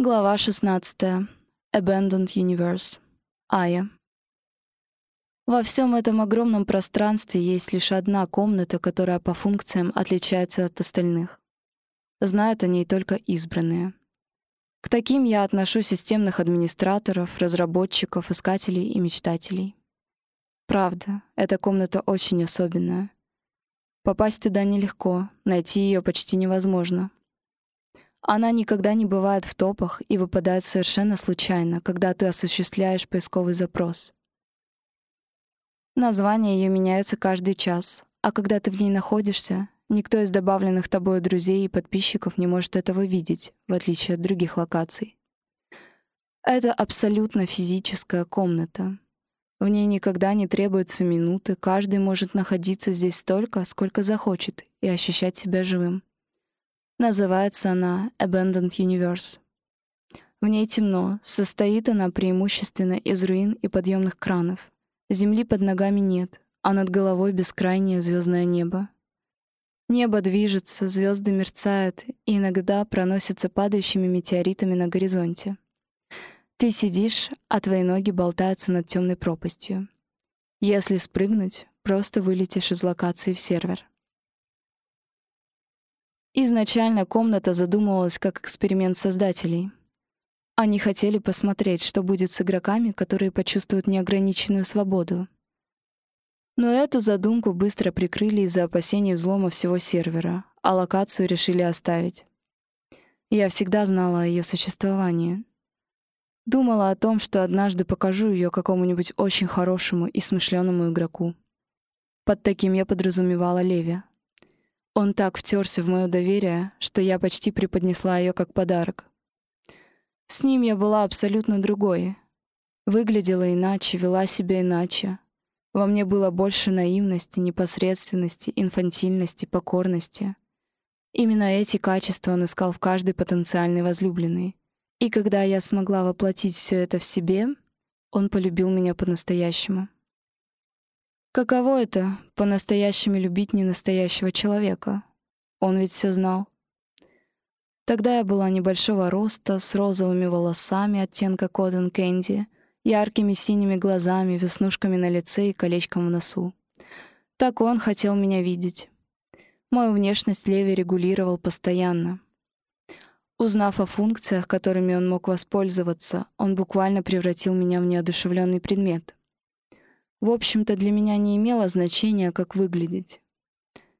Глава 16. Abandoned Universe. Ая. Во всем этом огромном пространстве есть лишь одна комната, которая по функциям отличается от остальных. Знают о ней только избранные. К таким я отношу системных администраторов, разработчиков, искателей и мечтателей. Правда, эта комната очень особенная. Попасть туда нелегко, найти ее почти невозможно, она никогда не бывает в топах и выпадает совершенно случайно, когда ты осуществляешь поисковый запрос. Название ее меняется каждый час, а когда ты в ней находишься, никто из добавленных тобой друзей и подписчиков не может этого видеть, в отличие от других локаций. Это абсолютно физическая комната. В ней никогда не требуются минуты, каждый может находиться здесь столько, сколько захочет, и ощущать себя живым. Называется она Abandoned Universe. В ней темно, состоит она преимущественно из руин и подъемных кранов. Земли под ногами нет, а над головой бескрайнее звездное небо. Небо движется, звезды мерцают и иногда проносятся падающими метеоритами на горизонте. Ты сидишь, а твои ноги болтаются над темной пропастью. Если спрыгнуть, просто вылетишь из локации в сервер. Изначально комната задумывалась как эксперимент создателей. Они хотели посмотреть, что будет с игроками, которые почувствуют неограниченную свободу. Но эту задумку быстро прикрыли из-за опасений взлома всего сервера, а локацию решили оставить. Я всегда знала о ее существовании. Думала о том, что однажды покажу ее какому-нибудь очень хорошему и смышленому игроку. Под таким я подразумевала Леви. Он так втерся в мое доверие, что я почти преподнесла ее как подарок. С ним я была абсолютно другой. Выглядела иначе, вела себя иначе. Во мне было больше наивности, непосредственности, инфантильности, покорности. Именно эти качества он искал в каждой потенциальной возлюбленной. И когда я смогла воплотить все это в себе, он полюбил меня по-настоящему. Каково это — по-настоящему любить ненастоящего человека? Он ведь все знал. Тогда я была небольшого роста, с розовыми волосами оттенка Cotton Candy, яркими синими глазами, веснушками на лице и колечком в носу. Так он хотел меня видеть. Мою внешность Леви регулировал постоянно. Узнав о функциях, которыми он мог воспользоваться, он буквально превратил меня в неодушевленный предмет. В общем-то, для меня не имело значения, как выглядеть.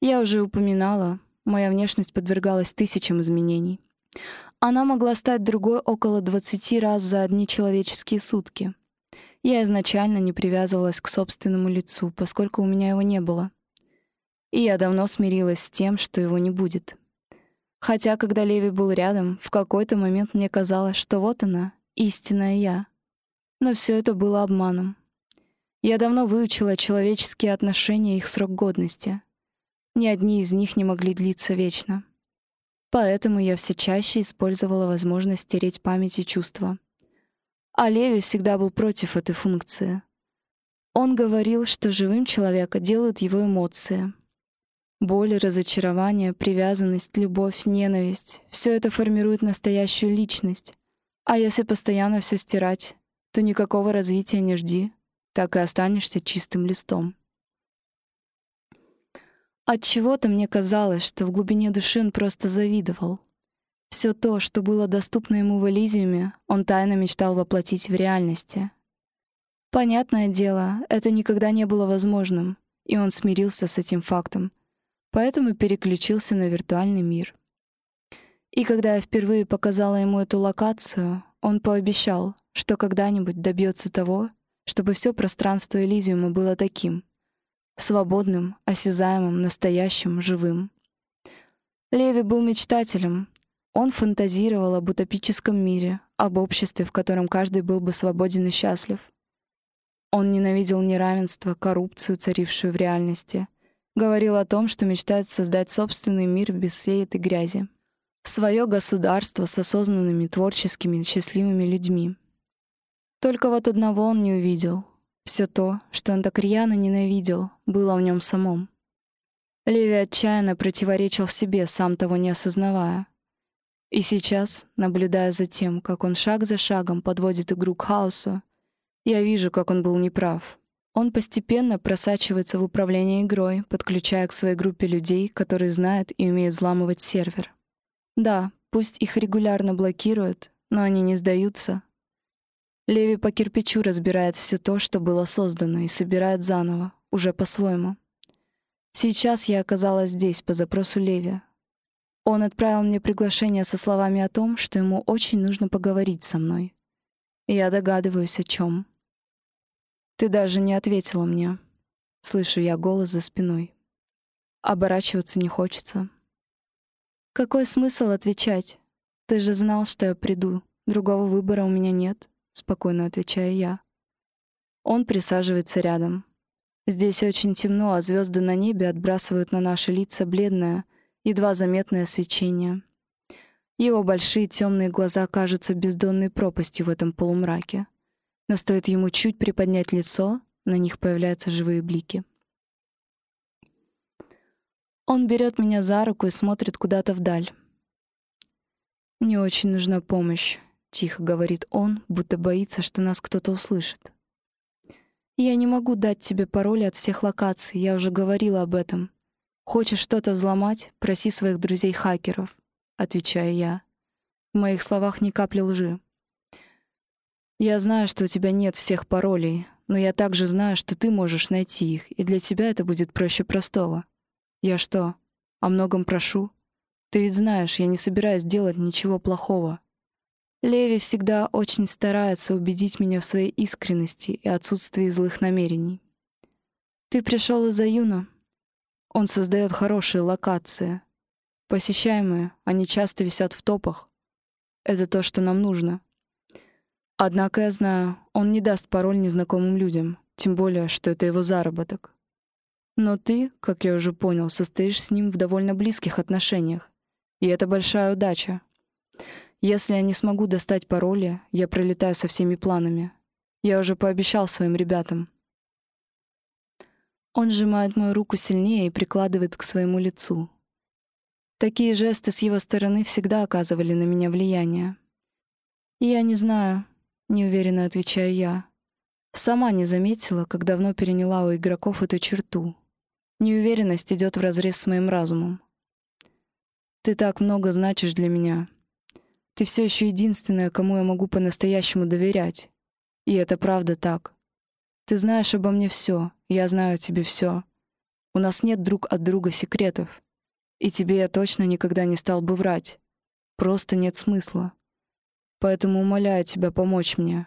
Я уже упоминала, моя внешность подвергалась тысячам изменений. Она могла стать другой около 20 раз за одни человеческие сутки. Я изначально не привязывалась к собственному лицу, поскольку у меня его не было. И я давно смирилась с тем, что его не будет. Хотя, когда Леви был рядом, в какой-то момент мне казалось, что вот она, истинная я. Но все это было обманом. Я давно выучила человеческие отношения и их срок годности. Ни одни из них не могли длиться вечно. Поэтому я все чаще использовала возможность стереть память и чувства. А Леви всегда был против этой функции. Он говорил, что живым человека делают его эмоции. Боль, разочарование, привязанность, любовь, ненависть — все это формирует настоящую личность. А если постоянно все стирать, то никакого развития не жди так и останешься чистым листом. От чего-то мне казалось, что в глубине души он просто завидовал. Все то, что было доступно ему в Элизиуме, он тайно мечтал воплотить в реальности. Понятное дело, это никогда не было возможным, и он смирился с этим фактом, поэтому переключился на виртуальный мир. И когда я впервые показала ему эту локацию, он пообещал, что когда-нибудь добьется того, чтобы все пространство Элизиума было таким — свободным, осязаемым, настоящим, живым. Леви был мечтателем. Он фантазировал об утопическом мире, об обществе, в котором каждый был бы свободен и счастлив. Он ненавидел неравенство, коррупцию, царившую в реальности. Говорил о том, что мечтает создать собственный мир без всей этой грязи. Свое государство с осознанными, творческими, счастливыми людьми. Только вот одного он не увидел. Все то, что он так рьяно ненавидел, было в нем самом. Леви отчаянно противоречил себе, сам того не осознавая. И сейчас, наблюдая за тем, как он шаг за шагом подводит игру к хаосу, я вижу, как он был неправ. Он постепенно просачивается в управление игрой, подключая к своей группе людей, которые знают и умеют взламывать сервер. Да, пусть их регулярно блокируют, но они не сдаются. Леви по кирпичу разбирает все то, что было создано, и собирает заново, уже по-своему. Сейчас я оказалась здесь по запросу Леви. Он отправил мне приглашение со словами о том, что ему очень нужно поговорить со мной. Я догадываюсь, о чем. Ты даже не ответила мне. Слышу я голос за спиной. Оборачиваться не хочется. Какой смысл отвечать? Ты же знал, что я приду. Другого выбора у меня нет, спокойно отвечаю я. Он присаживается рядом. Здесь очень темно, а звезды на небе отбрасывают на наши лица бледное, едва заметное свечение. Его большие темные глаза кажутся бездонной пропастью в этом полумраке но стоит ему чуть приподнять лицо, на них появляются живые блики. Он берет меня за руку и смотрит куда-то вдаль. «Мне очень нужна помощь», — тихо говорит он, будто боится, что нас кто-то услышит. «Я не могу дать тебе пароли от всех локаций, я уже говорила об этом. Хочешь что-то взломать, проси своих друзей-хакеров», — отвечаю я. В моих словах ни капли лжи. Я знаю, что у тебя нет всех паролей, но я также знаю, что ты можешь найти их, и для тебя это будет проще простого. Я что, о многом прошу? Ты ведь знаешь, я не собираюсь делать ничего плохого. Леви всегда очень старается убедить меня в своей искренности и отсутствии злых намерений. Ты пришел из-за Юна. Он создает хорошие локации. Посещаемые, они часто висят в топах. Это то, что нам нужно. Однако я знаю, он не даст пароль незнакомым людям, тем более, что это его заработок. Но ты, как я уже понял, состоишь с ним в довольно близких отношениях. И это большая удача. Если я не смогу достать пароли, я пролетаю со всеми планами. Я уже пообещал своим ребятам. Он сжимает мою руку сильнее и прикладывает к своему лицу. Такие жесты с его стороны всегда оказывали на меня влияние. Я не знаю, неуверенно отвечаю я. Сама не заметила, как давно переняла у игроков эту черту. Неуверенность идет вразрез с моим разумом. Ты так много значишь для меня. Ты все еще единственная, кому я могу по-настоящему доверять. И это правда так. Ты знаешь обо мне все, я знаю о тебе все. У нас нет друг от друга секретов. И тебе я точно никогда не стал бы врать. Просто нет смысла. Поэтому умоляю тебя помочь мне.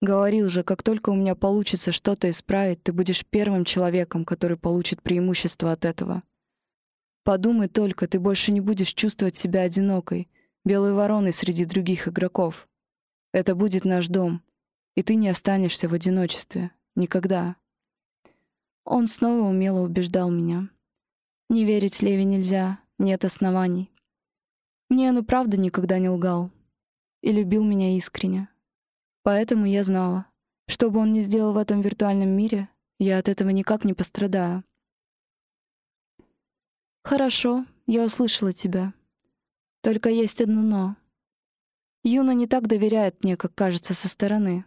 Говорил же, как только у меня получится что-то исправить, ты будешь первым человеком, который получит преимущество от этого. Подумай только, ты больше не будешь чувствовать себя одинокой, белой вороной среди других игроков. Это будет наш дом, и ты не останешься в одиночестве. Никогда. Он снова умело убеждал меня. Не верить Леви нельзя, нет оснований. Мне он и правда никогда не лгал, и любил меня искренне. Поэтому я знала, что бы он ни сделал в этом виртуальном мире, я от этого никак не пострадаю. «Хорошо, я услышала тебя. Только есть одно «но». Юна не так доверяет мне, как кажется со стороны.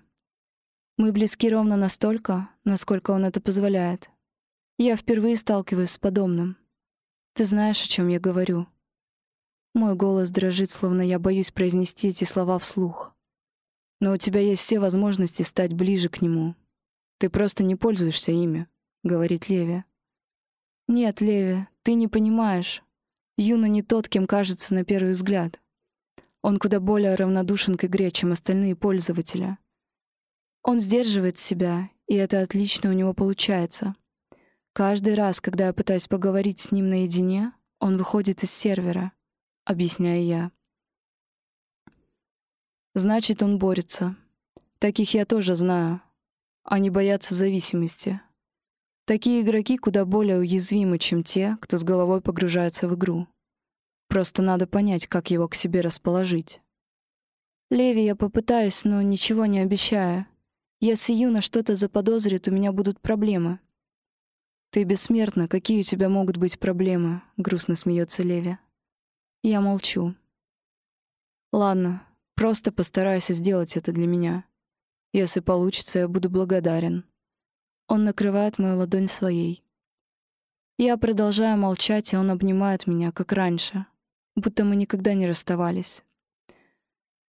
Мы близки ровно настолько, насколько он это позволяет. Я впервые сталкиваюсь с подобным. Ты знаешь, о чем я говорю. Мой голос дрожит, словно я боюсь произнести эти слова вслух. Но у тебя есть все возможности стать ближе к нему. Ты просто не пользуешься ими, — говорит Леви. Нет, Леви, ты не понимаешь. Юна не тот, кем кажется на первый взгляд. Он куда более равнодушен к игре, чем остальные пользователи. Он сдерживает себя, и это отлично у него получается. Каждый раз, когда я пытаюсь поговорить с ним наедине, он выходит из сервера — объясняю я. Значит, он борется. Таких я тоже знаю. Они боятся зависимости. Такие игроки куда более уязвимы, чем те, кто с головой погружается в игру. Просто надо понять, как его к себе расположить. Леви я попытаюсь, но ничего не обещаю. Если Юна что-то заподозрит, у меня будут проблемы. «Ты бессмертна, какие у тебя могут быть проблемы?» — грустно смеется Леви. Я молчу. Ладно, просто постарайся сделать это для меня. Если получится, я буду благодарен. Он накрывает мою ладонь своей. Я продолжаю молчать, и он обнимает меня, как раньше, будто мы никогда не расставались.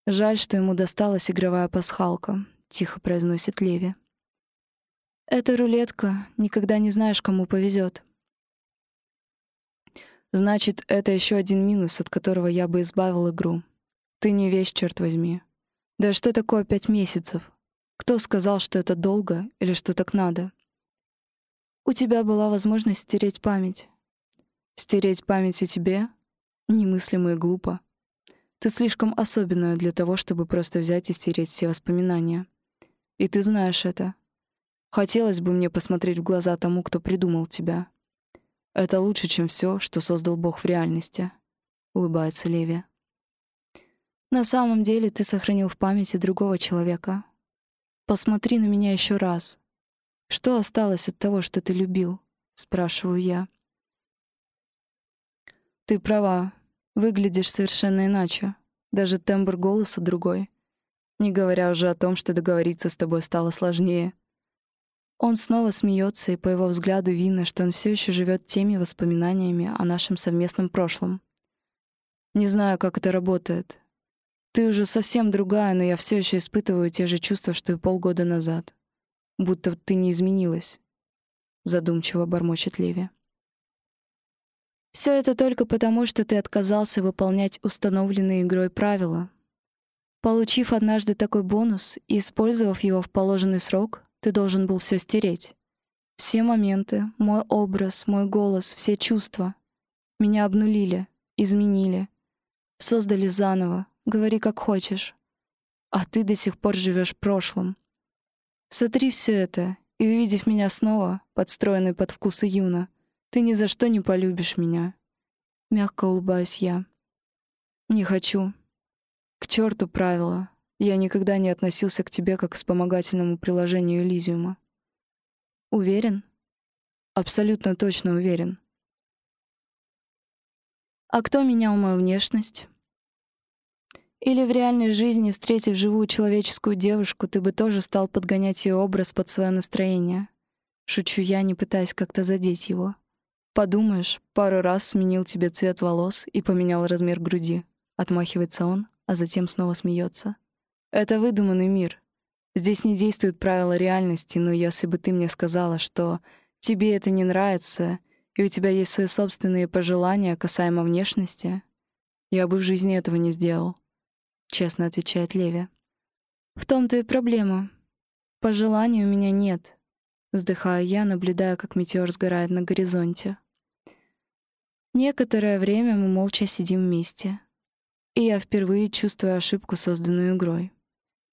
Жаль, что ему досталась игровая пасхалка, тихо произносит Леви. Это рулетка, никогда не знаешь, кому повезет. Значит, это еще один минус, от которого я бы избавил игру. Ты не вещь, черт возьми. Да что такое пять месяцев? Кто сказал, что это долго или что так надо? У тебя была возможность стереть память. Стереть память о тебе? Немыслимо и глупо. Ты слишком особенная для того, чтобы просто взять и стереть все воспоминания. И ты знаешь это. Хотелось бы мне посмотреть в глаза тому, кто придумал тебя. Это лучше, чем все, что создал Бог в реальности, улыбается Леви. На самом деле ты сохранил в памяти другого человека. Посмотри на меня еще раз. Что осталось от того, что ты любил? спрашиваю я. Ты права. Выглядишь совершенно иначе. Даже тембр голоса другой. Не говоря уже о том, что договориться с тобой стало сложнее. Он снова смеется, и по его взгляду видно, что он все еще живет теми воспоминаниями о нашем совместном прошлом. Не знаю, как это работает. Ты уже совсем другая, но я все еще испытываю те же чувства, что и полгода назад. Будто ты не изменилась. Задумчиво бормочет Леви. Все это только потому, что ты отказался выполнять установленные игрой правила. Получив однажды такой бонус и использовав его в положенный срок, ты должен был все стереть. Все моменты, мой образ, мой голос, все чувства. Меня обнулили, изменили. Создали заново, говори как хочешь. А ты до сих пор живешь прошлым. Сотри все это, и, увидев меня снова, подстроенный под вкусы Юна, ты ни за что не полюбишь меня. Мягко улыбаюсь я. Не хочу. К черту правила. Я никогда не относился к тебе как к вспомогательному приложению Элизиума. Уверен? Абсолютно точно уверен. А кто менял мою внешность? Или в реальной жизни, встретив живую человеческую девушку, ты бы тоже стал подгонять ее образ под свое настроение? Шучу я, не пытаясь как-то задеть его. Подумаешь, пару раз сменил тебе цвет волос и поменял размер груди. Отмахивается он, а затем снова смеется. Это выдуманный мир. Здесь не действуют правила реальности, но если бы ты мне сказала, что тебе это не нравится, и у тебя есть свои собственные пожелания касаемо внешности, я бы в жизни этого не сделал, честно отвечает Леви. В том-то и проблема. Пожеланий у меня нет, вздыхаю я, наблюдая, как метеор сгорает на горизонте. Некоторое время мы молча сидим вместе, и я впервые чувствую ошибку, созданную игрой.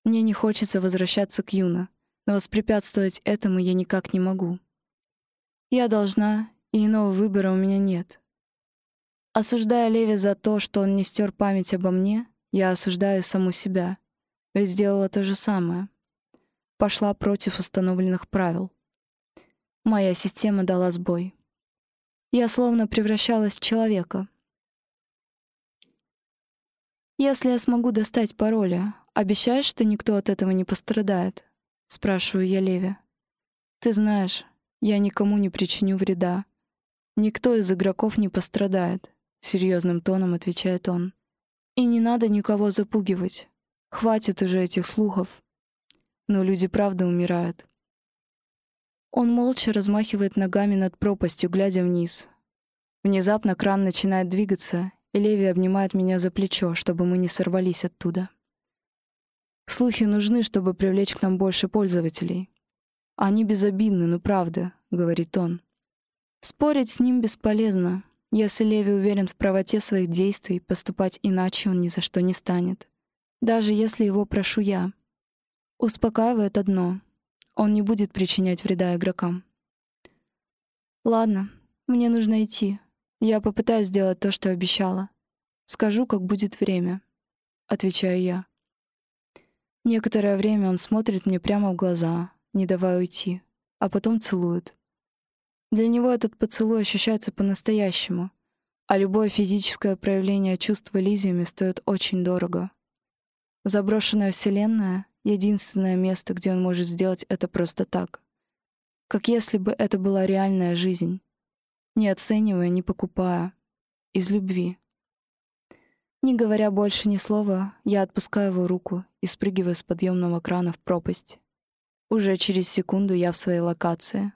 Мне не хочется возвращаться к Юна, но воспрепятствовать этому я никак не могу. Я должна, и иного выбора у меня нет. Осуждая Леви за то, что он не стер память обо мне, я осуждаю саму себя, ведь сделала то же самое. Пошла против установленных правил. Моя система дала сбой. Я словно превращалась в человека. Если я смогу достать пароли, «Обещаешь, что никто от этого не пострадает?» — спрашиваю я Леви. «Ты знаешь, я никому не причиню вреда. Никто из игроков не пострадает», — серьезным тоном отвечает он. «И не надо никого запугивать. Хватит уже этих слухов. Но люди правда умирают». Он молча размахивает ногами над пропастью, глядя вниз. Внезапно кран начинает двигаться, и Леви обнимает меня за плечо, чтобы мы не сорвались оттуда. Слухи нужны, чтобы привлечь к нам больше пользователей. Они безобидны, ну правда, говорит он. Спорить с ним бесполезно. Если Леви уверен в правоте своих действий, поступать иначе он ни за что не станет. Даже если его прошу я. Успокаивает одно. Он не будет причинять вреда игрокам. Ладно, мне нужно идти. Я попытаюсь сделать то, что обещала. Скажу, как будет время. Отвечаю я. Некоторое время он смотрит мне прямо в глаза, не давая уйти, а потом целует. Для него этот поцелуй ощущается по-настоящему, а любое физическое проявление чувств в Элизиуме стоит очень дорого, Заброшенная вселенная — единственное место, где он может сделать это просто так. Как если бы это была реальная жизнь. Не оценивая, не покупая. Из любви. Не говоря больше ни слова, я отпускаю его руку и спрыгиваю с подъемного крана в пропасть. Уже через секунду я в своей локации.